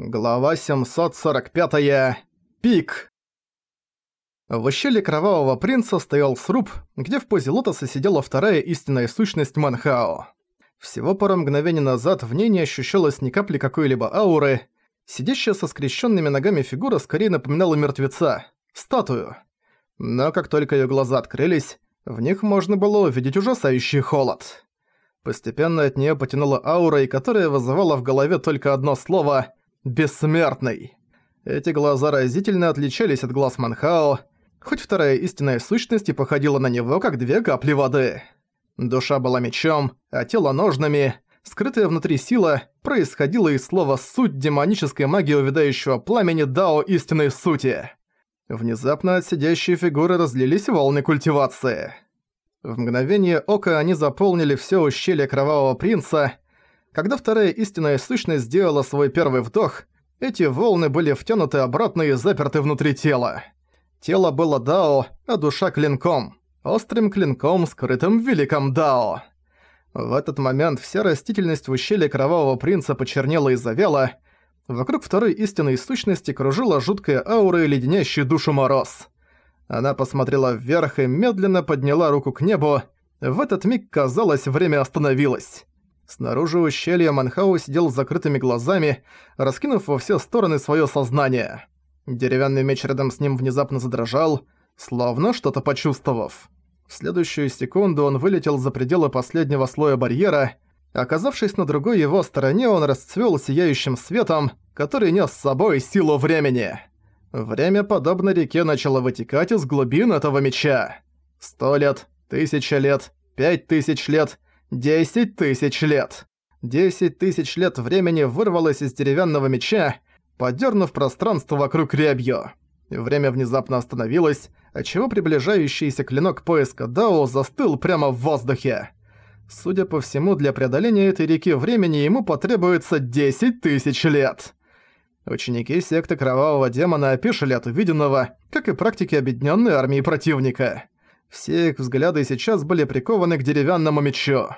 Глава 745. -я. Пик. В ущелье Кровавого Принца стоял сруб, где в позе лотоса сидела вторая истинная сущность Манхао. Всего пару мгновений назад в ней не ощущалось ни капли какой-либо ауры. Сидящая со скрещенными ногами фигура скорее напоминала мертвеца, статую. Но как только ее глаза открылись, в них можно было увидеть ужасающий холод. Постепенно от нее потянула аурой, которая вызывала в голове только одно слово Бессмертный. Эти глаза разительно отличались от глаз Манхао, хоть вторая истинная сущность и походила на него, как две капли воды. Душа была мечом, а тело ножнами. Скрытая внутри сила происходила из слова «суть» демонической магии увядающего пламени Дао истинной сути. Внезапно от сидящей фигуры разлились волны культивации. В мгновение ока они заполнили все ущелье Кровавого Принца, когда вторая истинная сущность сделала свой первый вдох, эти волны были втянуты обратно и заперты внутри тела. Тело было Дао, а душа клинком. Острым клинком, скрытым в великом Дао. В этот момент вся растительность в ущелье Кровавого Принца почернела и завела. Вокруг второй истинной сущности кружила жуткая аура и леденящий душу мороз. Она посмотрела вверх и медленно подняла руку к небу. В этот миг, казалось, время остановилось. Снаружи ущелья Манхау сидел с закрытыми глазами, раскинув во все стороны своё сознание. Деревянный меч рядом с ним внезапно задрожал, словно что-то почувствовав. В следующую секунду он вылетел за пределы последнего слоя барьера. Оказавшись на другой его стороне, он расцвёл сияющим светом, который нес с собой силу времени. Время, подобно реке, начало вытекать из глубин этого меча. Сто лет, тысяча лет, пять тысяч лет — Десять тысяч лет. Десять тысяч лет времени вырвалось из деревянного меча, подернув пространство вокруг рябью. Время внезапно остановилось, отчего приближающийся клинок поиска Дао застыл прямо в воздухе. Судя по всему, для преодоления этой реки времени ему потребуется 10 тысяч лет. Ученики секты Кровавого Демона опешили от увиденного, как и практики объединенной армии противника. Все их взгляды сейчас были прикованы к деревянному мечу.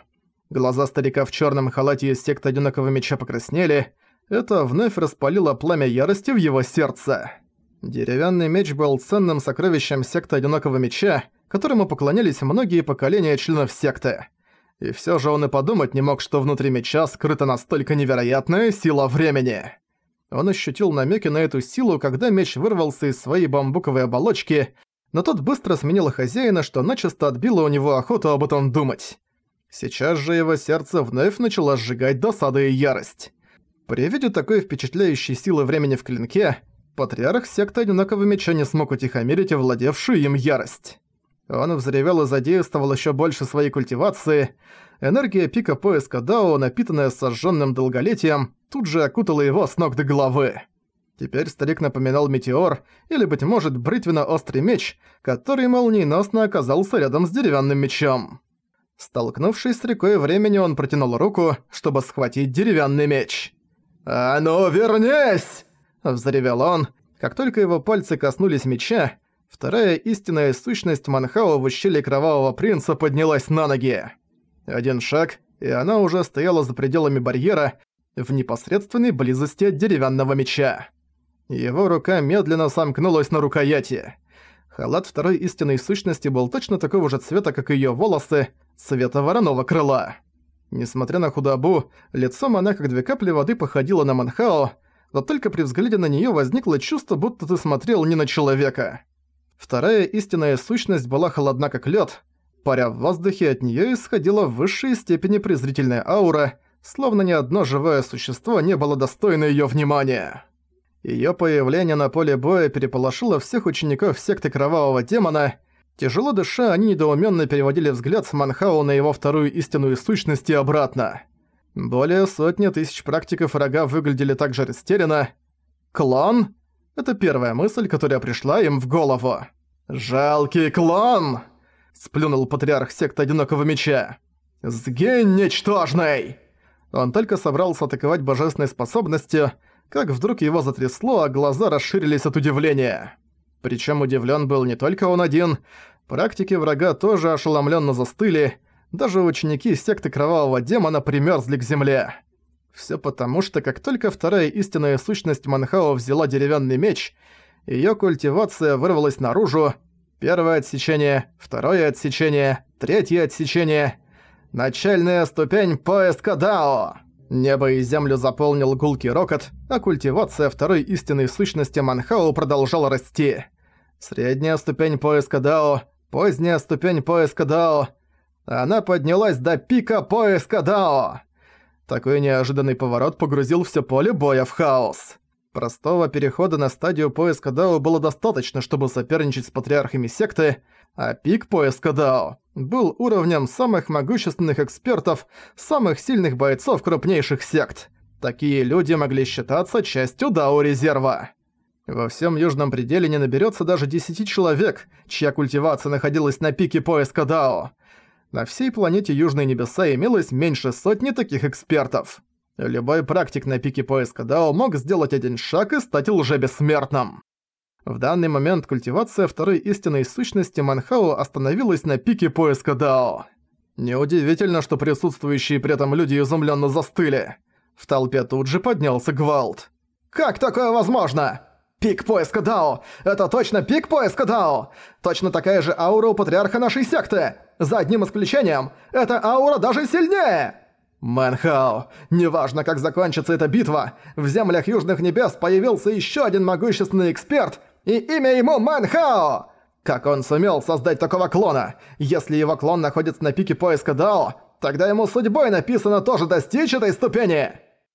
Глаза старика в черном халате из секты одинокого меча покраснели. Это вновь распалило пламя ярости в его сердце. Деревянный меч был ценным сокровищем секты одинокого меча, которому поклонялись многие поколения членов секты. И все же он и подумать не мог, что внутри меча скрыта настолько невероятная сила времени. Он ощутил намеки на эту силу, когда меч вырвался из своей бамбуковой оболочки но тот быстро сменил хозяина, что начисто отбило у него охоту об этом думать. Сейчас же его сердце вновь начало сжигать досада и ярость. При виде такой впечатляющей силы времени в клинке, патриарх секты Одинокого Меча не смог утихомирить овладевшую им ярость. Он взревел и задействовал еще больше своей культивации. Энергия пика поиска Дао, напитанная сожженным долголетием, тут же окутала его с ног до головы. Теперь старик напоминал метеор, или, быть может, бритвенно-острый меч, который молниеносно оказался рядом с деревянным мечом. Столкнувшись с рекой времени, он протянул руку, чтобы схватить деревянный меч. «А ну, вернись!» – взревел он. Как только его пальцы коснулись меча, вторая истинная сущность Манхао в ущелье Кровавого Принца поднялась на ноги. Один шаг, и она уже стояла за пределами барьера, в непосредственной близости от деревянного меча. Его рука медленно сомкнулась на рукояти. Халат второй истинной сущности был точно такого же цвета, как её волосы, цвета вороного крыла. Несмотря на худобу, лицом она как две капли воды походила на Манхао, но только при взгляде на неё возникло чувство, будто ты смотрел не на человека. Вторая истинная сущность была холодна как лёд, паря в воздухе от неё исходила в высшей степени презрительная аура, словно ни одно живое существо не было достойно её внимания. Её появление на поле боя переполошило всех учеников секты Кровавого Демона. Тяжело дыша, они недоуменно переводили взгляд с Манхау на его вторую истинную сущность и обратно. Более сотни тысяч практиков врага выглядели также растерянно. «Клон?» — это первая мысль, которая пришла им в голову. «Жалкий клон!» — сплюнул патриарх секты Одинокого Меча. «Сгинь, ничтожный!» Он только собрался атаковать божественной способностью — как вдруг его затрясло, а глаза расширились от удивления. Причем удивлен был не только он один, практики врага тоже ошеломленно застыли, даже ученики секты Кровавого Демона примерзли к земле. Все потому, что как только вторая истинная сущность Манхао взяла деревянный меч, ее культивация вырвалась наружу. Первое отсечение, второе отсечение, третье отсечение. Начальная ступень поиска Дао. Небо и землю заполнил гулкий рокот, а культивация второй истинной сущности Манхао продолжала расти. Средняя ступень поиска Дао, поздняя ступень поиска Дао. Она поднялась до пика поиска Дао. Такой неожиданный поворот погрузил все поле боя в хаос. Простого перехода на стадию поиска Дао было достаточно, чтобы соперничать с патриархами секты, а пик поиска Дао был уровнем самых могущественных экспертов, самых сильных бойцов крупнейших сект. Такие люди могли считаться частью Дао-резерва. Во всем Южном пределе не наберется даже 10 человек, чья культивация находилась на пике поиска Дао. На всей планете Южные Небеса имелось меньше сотни таких экспертов. Любой практик на пике поиска Дао мог сделать один шаг и стать лже-бессмертным. В данный момент культивация второй истинной сущности Манхао остановилась на пике поиска Дао. Неудивительно, что присутствующие при этом люди изумленно застыли. В толпе тут же поднялся гвалт. «Как такое возможно?» «Пик поиска Дао! Это точно пик поиска Дао! Точно такая же аура у патриарха нашей секты! За одним исключением, эта аура даже сильнее!» «Мэнхао, неважно, как закончится эта битва, в землях Южных Небес появился еще один могущественный эксперт, и имя ему Мэнхао! Как он сумел создать такого клона? Если его клон находится на пике поиска Дао, тогда ему судьбой написано тоже достичь этой ступени!»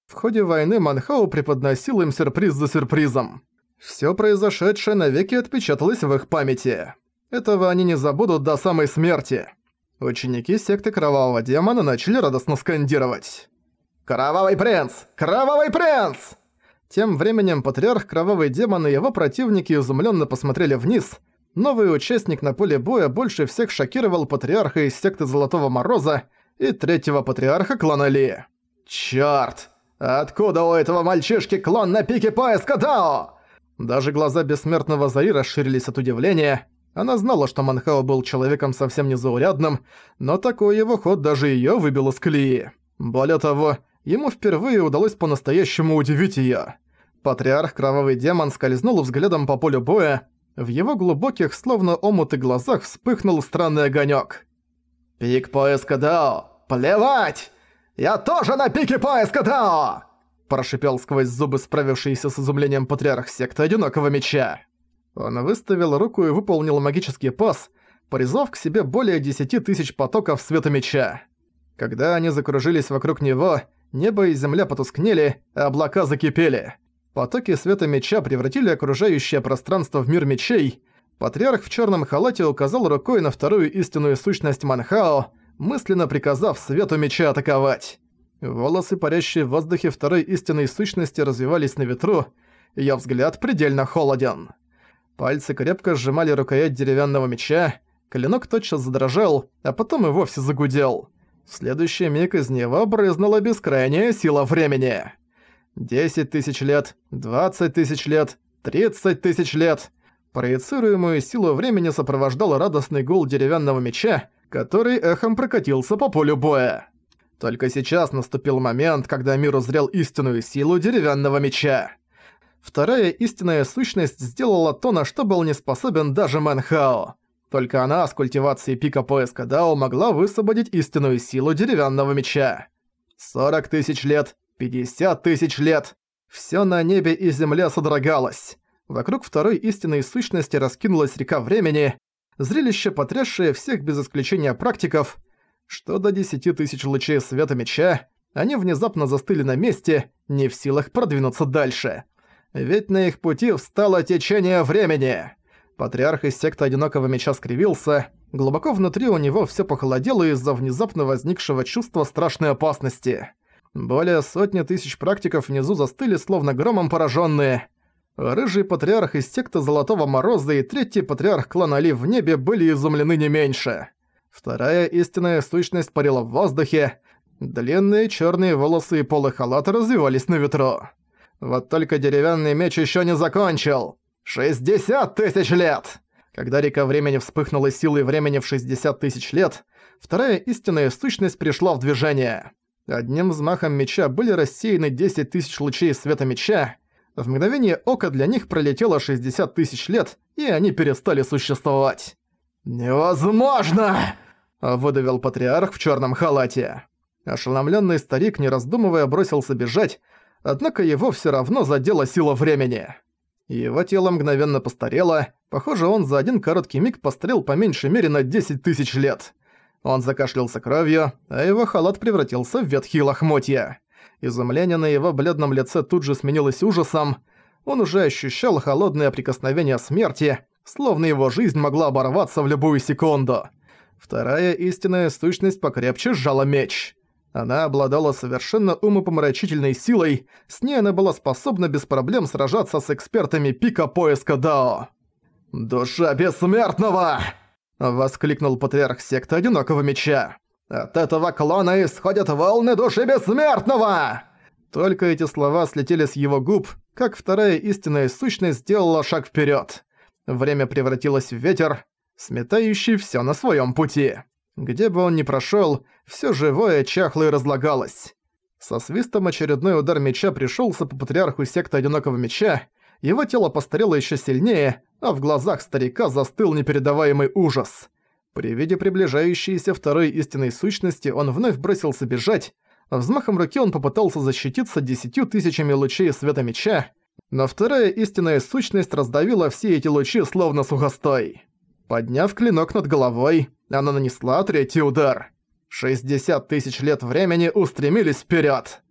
В ходе войны Манхау преподносил им сюрприз за сюрпризом. Всё произошедшее навеки отпечаталось в их памяти. Этого они не забудут до самой смерти. Ученики секты Кровавого Демона начали радостно скандировать. «Кровавый принц! Кровавый принц!» Тем временем Патриарх Кровавый Демон и его противники изумленно посмотрели вниз. Новый участник на поле боя больше всех шокировал Патриарха из секты Золотого Мороза и третьего Патриарха клана Ли. «Чёрт! Откуда у этого мальчишки клон на пике поиска Дао?» Даже глаза бессмертного Заи расширились от удивления. Она знала, что Манхао был человеком совсем незаурядным, но такой его ход даже её выбил из колеи. Более того, ему впервые удалось по-настоящему удивить её. Патриарх Кровавый Демон скользнул взглядом по полю боя. В его глубоких, словно омуты глазах, вспыхнул странный огонёк. «Пик поиска Дао! Плевать! Я тоже на пике поиска Дао!» Прошипел сквозь зубы справившийся с изумлением патриарх секты Одинокого Меча. Он выставил руку и выполнил магический пас, призвав к себе более десяти тысяч потоков света меча. Когда они закружились вокруг него, небо и земля потускнели, а облака закипели. Потоки света меча превратили окружающее пространство в мир мечей. Патриарх в черном халате указал рукой на вторую истинную сущность Манхао, мысленно приказав свету меча атаковать. Волосы, парящие в воздухе второй истинной сущности, развивались на ветру, её взгляд предельно холоден. Пальцы крепко сжимали рукоять деревянного меча, клинок тотчас задрожал, а потом и вовсе загудел. В следующий миг из него брызнула бескрайняя сила времени. Десять тысяч лет, двадцать тысяч лет, тридцать тысяч лет. Проецируемую силу времени сопровождал радостный гул деревянного меча, который эхом прокатился по полю боя. Только сейчас наступил момент, когда мир узрел истинную силу деревянного меча. Вторая истинная сущность сделала то, на что был не способен даже Мэнхао. Только она с культивацией пика поиска Дао могла высвободить истинную силу деревянного меча. 40 тысяч лет, 50 тысяч лет. Всё на небе и земле содрогалось. Вокруг второй истинной сущности раскинулась река времени, зрелище, потрясшее всех без исключения практиков, что до десяти тысяч лучей света меча, они внезапно застыли на месте, не в силах продвинуться дальше. Ведь на их пути встало течение времени. Патриарх из секты Одинокого Меча скривился, глубоко внутри у него всё похолодело из-за внезапно возникшего чувства страшной опасности. Более сотни тысяч практиков внизу застыли, словно громом поражённые. Рыжий патриарх из секты Золотого Мороза и третий патриарх клана Али в небе были изумлены не меньше. Вторая истинная сущность парила в воздухе. Длинные черные волосы и полы халата развивались на ветру. Вот только деревянный меч еще не закончил. 60 тысяч лет! Когда река времени вспыхнула силой времени в 60 тысяч лет, вторая истинная сущность пришла в движение. Одним взмахом меча были рассеяны 10 тысяч лучей света меча. В мгновение ока для них пролетело 60 тысяч лет, и они перестали существовать. «Невозможно!» – выдавил патриарх в черном халате. Ошеломленный старик, не раздумывая, бросился бежать, однако его все равно задела сила времени. Его тело мгновенно постарело, похоже, он за один короткий миг постарел по меньшей мере на 10 тысяч лет. Он закашлялся кровью, а его халат превратился в ветхие лохмотья. Изумление на его бледном лице тут же сменилось ужасом. Он уже ощущал холодное прикосновение смерти, словно его жизнь могла оборваться в любую секунду. Вторая истинная сущность покрепче сжала меч. Она обладала совершенно умопомрачительной силой, с ней она была способна без проблем сражаться с экспертами пика поиска Дао. «Душа бессмертного!» — воскликнул патриарх секты Одинокого Меча. «От этого клона исходят волны души бессмертного!» Только эти слова слетели с его губ, как вторая истинная сущность сделала шаг вперед. Время превратилось в ветер, сметающий все на своем пути. Где бы он ни прошел, все живое чахло и разлагалось. Со свистом очередной удар меча пришелся по патриарху секты Одинокого Меча, его тело постарело еще сильнее, а в глазах старика застыл непередаваемый ужас. При виде приближающейся второй истинной сущности он вновь бросился бежать, взмахом руки он попытался защититься десятью тысячами лучей света меча, но вторая истинная сущность раздавила все эти лучи словно сухостой. Подняв клинок над головой, она нанесла третий удар. 60 тысяч лет времени устремились вперед.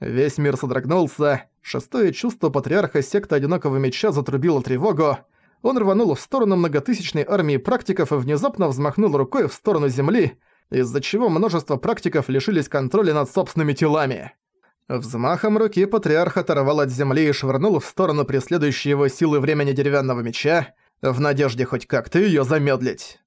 Весь мир содрогнулся, шестое чувство патриарха секты Одинокого Меча затрубило тревогу, он рванул в сторону многотысячной армии практиков и внезапно взмахнул рукой в сторону земли, из-за чего множество практиков лишились контроля над собственными телами. Взмахом руки патриарх оторвал от земли и швырнул в сторону преследующей его силы времени деревянного меча, в надежде хоть как-то её замедлить.